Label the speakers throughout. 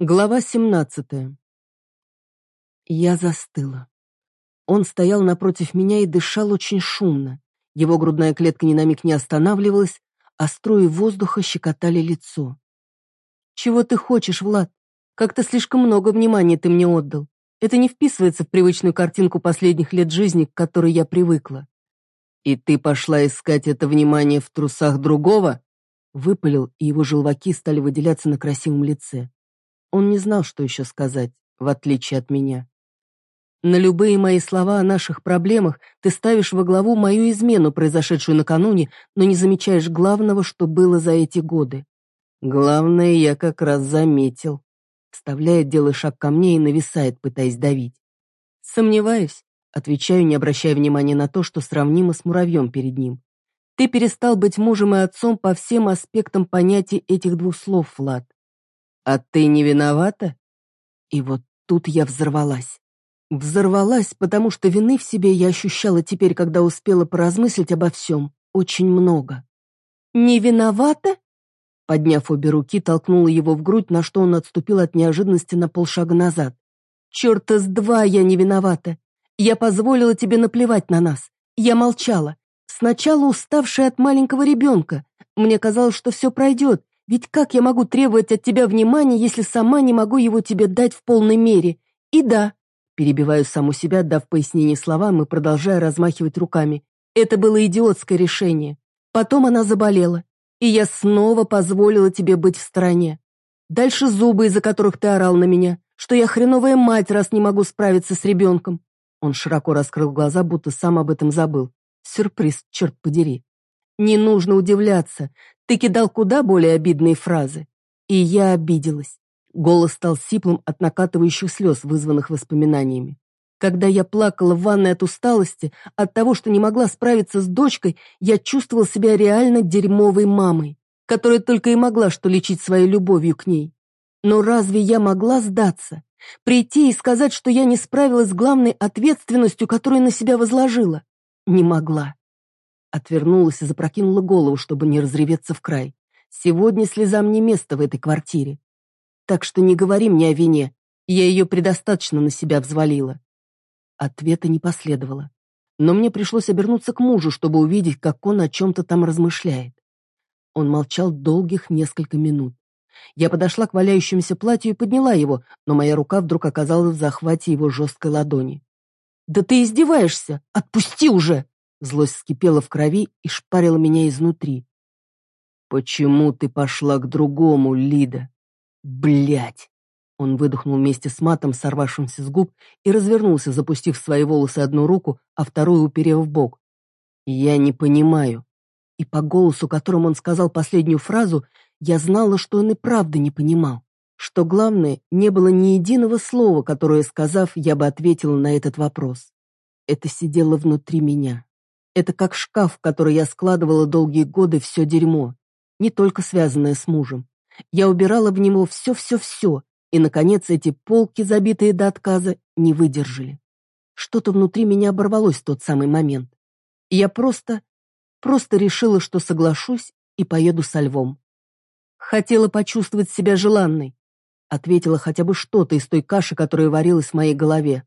Speaker 1: Глава 17. Я застыла. Он стоял напротив меня и дышал очень шумно. Его грудная клетка ни на миг не останавливалась, а струи воздуха щекотали лицо. «Чего ты хочешь, Влад? Как-то слишком много внимания ты мне отдал. Это не вписывается в привычную картинку последних лет жизни, к которой я привыкла».
Speaker 2: «И ты пошла искать это внимание в трусах другого?»
Speaker 1: Выпалил, и его желваки стали выделяться на красивом лице. Он не знал, что еще сказать, в отличие от меня. На любые мои слова о наших проблемах ты ставишь во главу мою измену, произошедшую накануне, но не замечаешь главного, что было за эти годы.
Speaker 2: Главное, я как раз заметил.
Speaker 1: Вставляет, делая шаг ко мне и нависает, пытаясь давить. Сомневаюсь, отвечаю, не обращая внимания на то, что сравнимо с муравьем перед ним. Ты перестал быть мужем и отцом по всем аспектам понятий этих двух слов, Влад.
Speaker 2: «А ты не виновата?»
Speaker 1: И вот тут я взорвалась. Взорвалась, потому что вины в себе я ощущала теперь, когда успела поразмыслить обо всем, очень много. «Не виновата?» Подняв обе руки, толкнула его в грудь, на что он отступил от неожиданности на полшага назад. «Черта с два я не виновата. Я позволила тебе наплевать на нас. Я молчала. Сначала уставшая от маленького ребенка. Мне казалось, что все пройдет, ведь как я могу требовать от тебя внимания, если сама не могу его тебе дать в полной мере? И да, перебиваю саму себя, дав пояснение словам и продолжая размахивать руками. Это было идиотское решение. Потом она заболела, и я снова позволила тебе быть в стороне. Дальше зубы, из-за которых ты орал на меня, что я хреновая мать, раз не могу справиться с ребенком. Он широко раскрыл глаза, будто сам об этом забыл. Сюрприз, черт подери. Не нужно удивляться. Ты кидал куда более обидные фразы. И я обиделась. Голос стал сиплым от накатывающих слез, вызванных воспоминаниями. Когда я плакала в ванной от усталости, от того, что не могла справиться с дочкой, я чувствовала себя реально дерьмовой мамой, которая только и могла что лечить своей любовью к ней. Но разве я могла сдаться? Прийти и сказать, что я не справилась с главной ответственностью, которую на себя возложила? Не могла. Отвернулась и запрокинула голову, чтобы не разреветься в край. Сегодня слезам не место в этой квартире. Так что не говори мне о вине. Я ее предостаточно на себя взвалила. Ответа не последовало. Но мне пришлось обернуться к мужу, чтобы увидеть, как он о чем-то там размышляет. Он молчал долгих несколько минут. Я подошла к валяющемуся платью и подняла его, но моя рука вдруг оказалась в захвате его жесткой ладони. «Да ты издеваешься! Отпусти уже!» Злость вскипела в крови и шпарила меня изнутри.
Speaker 2: «Почему ты пошла к другому, Лида?»
Speaker 1: Блять! Он выдохнул вместе с матом, сорвавшимся с губ, и развернулся, запустив в свои волосы одну руку, а вторую уперев в бок.
Speaker 2: «Я не понимаю».
Speaker 1: И по голосу, которым он сказал последнюю фразу, я знала, что он и правда не понимал. Что главное, не было ни единого слова, которое, сказав, я бы ответила на этот вопрос. Это сидело внутри меня. Это как шкаф, в который я складывала долгие годы все дерьмо, не только связанное с мужем. Я убирала в него все-все-все, и, наконец, эти полки, забитые до отказа, не выдержали. Что-то внутри меня оборвалось в тот самый момент. И я просто, просто решила, что соглашусь и поеду со львом. Хотела почувствовать себя желанной. Ответила хотя бы что-то из той каши, которая варилась в моей голове.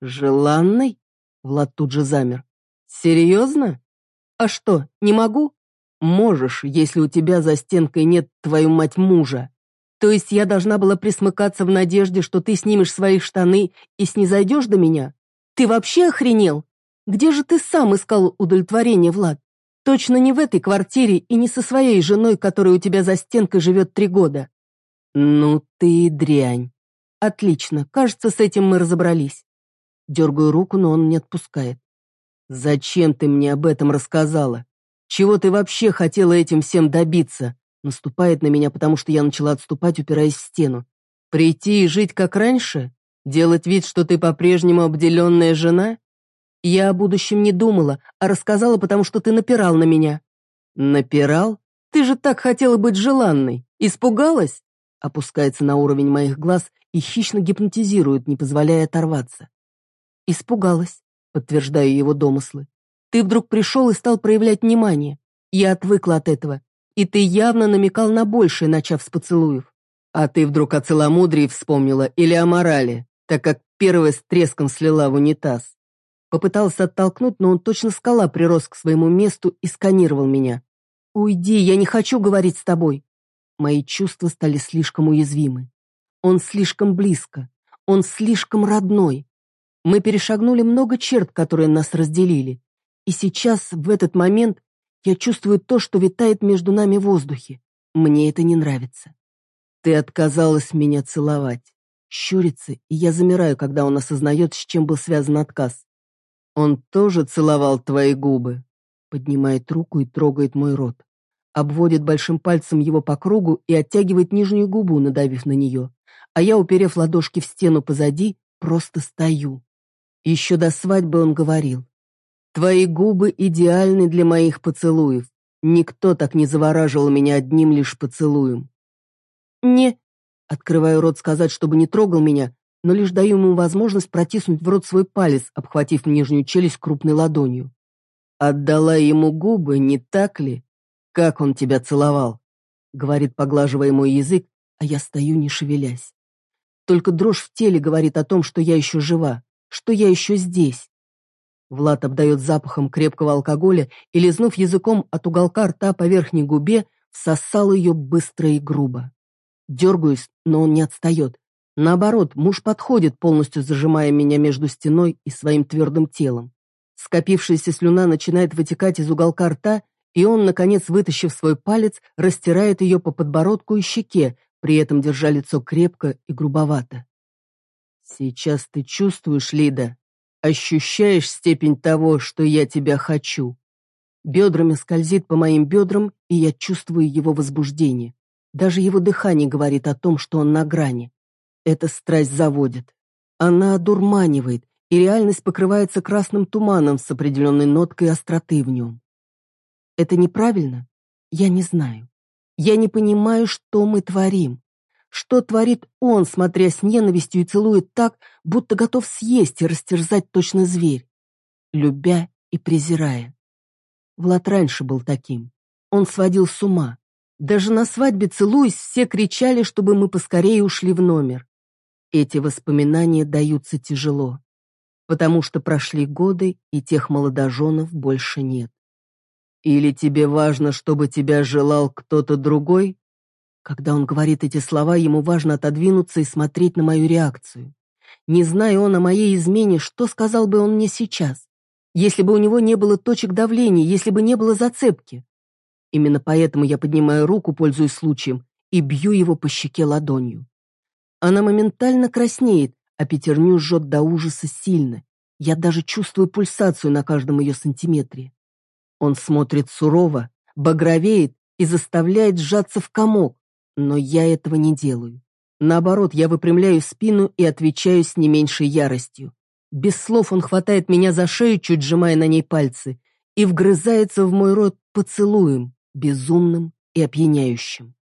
Speaker 2: «Желанной?» Влад тут же замер.
Speaker 1: «Серьезно? А что, не могу?»
Speaker 2: «Можешь, если у тебя за стенкой нет твою мать мужа.
Speaker 1: То есть я должна была присмыкаться в надежде, что ты снимешь свои штаны и снизойдешь до меня? Ты вообще охренел? Где же ты сам искал удовлетворение, Влад? Точно не в этой квартире и не со своей женой, которая у тебя за стенкой живет три года».
Speaker 2: «Ну ты дрянь».
Speaker 1: «Отлично, кажется, с этим мы разобрались». Дергаю руку, но он не отпускает.
Speaker 2: «Зачем ты мне об этом рассказала? Чего ты вообще хотела этим всем добиться?» Наступает на меня, потому что я начала отступать, упираясь в стену. «Прийти и жить как раньше? Делать вид, что ты по-прежнему обделенная жена?»
Speaker 1: «Я о будущем не думала, а рассказала, потому что ты напирал на меня».
Speaker 2: «Напирал? Ты же так хотела быть желанной. Испугалась?» Опускается на уровень моих глаз и хищно гипнотизирует, не позволяя оторваться.
Speaker 1: Испугалась подтверждаю его домыслы. Ты вдруг пришел и стал проявлять внимание. Я отвыкла от этого. И ты явно намекал на большее, начав с поцелуев.
Speaker 2: А ты вдруг о целомудрии вспомнила или о морали, так как первая с треском слила в унитаз. Попытался оттолкнуть, но он точно скала прирос к своему месту и сканировал меня. «Уйди, я не хочу говорить с тобой». Мои чувства стали слишком уязвимы. Он слишком близко, он слишком родной. Мы перешагнули много черт, которые нас разделили. И сейчас, в этот момент, я чувствую то, что витает между нами в воздухе. Мне это не нравится. Ты отказалась меня целовать. Щурится, и я замираю, когда он осознает, с чем был связан отказ. Он тоже целовал твои губы. Поднимает руку и трогает мой рот. Обводит большим пальцем его по кругу и оттягивает нижнюю губу, надавив на нее. А я, уперев ладошки в стену позади, просто стою. Еще до свадьбы он говорил. Твои губы идеальны для моих поцелуев. Никто так не завораживал меня одним лишь поцелуем. Не... Открываю рот сказать, чтобы не трогал меня, но лишь даю ему возможность протиснуть в рот свой палец, обхватив нижнюю челюсть крупной ладонью. «Отдала ему губы, не так ли? Как он тебя целовал?» Говорит, поглаживая мой язык, а я стою, не шевелясь. Только дрожь в теле говорит о том, что я еще жива, что я еще здесь. Влад обдает запахом крепкого алкоголя и, лизнув языком от уголка рта по верхней губе, всосал ее быстро и грубо. Дергаюсь, но он не отстает. Наоборот, муж подходит, полностью зажимая меня между стеной и своим твердым телом. Скопившаяся слюна начинает вытекать из уголка рта, и он, наконец, вытащив свой палец, растирает ее по подбородку и щеке, при этом держа лицо крепко и грубовато. «Сейчас ты чувствуешь, Лида, ощущаешь степень того, что я тебя хочу?» Бедрами скользит по моим бедрам, и я чувствую его возбуждение. Даже его дыхание говорит о том, что он на грани. Эта страсть заводит. Она одурманивает, и реальность покрывается красным туманом с определенной ноткой остроты в нем. Это неправильно? Я не знаю. Я не понимаю, что мы творим. Что творит он, смотря с ненавистью и целует так, будто готов съесть и растерзать точно зверь, любя и презирая. Влад раньше был таким. Он сводил с ума. Даже на свадьбе, целуясь, все кричали, чтобы мы поскорее ушли в номер. Эти воспоминания даются тяжело, потому что прошли годы, и тех молодоженов больше нет. Или тебе важно, чтобы тебя желал кто-то другой? Когда он говорит эти слова, ему важно отодвинуться и смотреть на мою реакцию. Не зная он о моей измене, что сказал бы он мне сейчас? Если бы у него не было точек давления, если бы не было зацепки. Именно поэтому я поднимаю руку, пользуясь случаем, и бью его по щеке ладонью. Она моментально краснеет, а пятерню жжет до ужаса сильно. Я даже чувствую пульсацию на каждом ее сантиметре. Он смотрит сурово, багровеет и заставляет сжаться в комок, но я этого не делаю. Наоборот, я выпрямляю спину и отвечаю с не меньшей яростью. Без слов он хватает меня за шею, чуть сжимая на ней пальцы, и вгрызается в мой рот поцелуем, безумным и опьяняющим.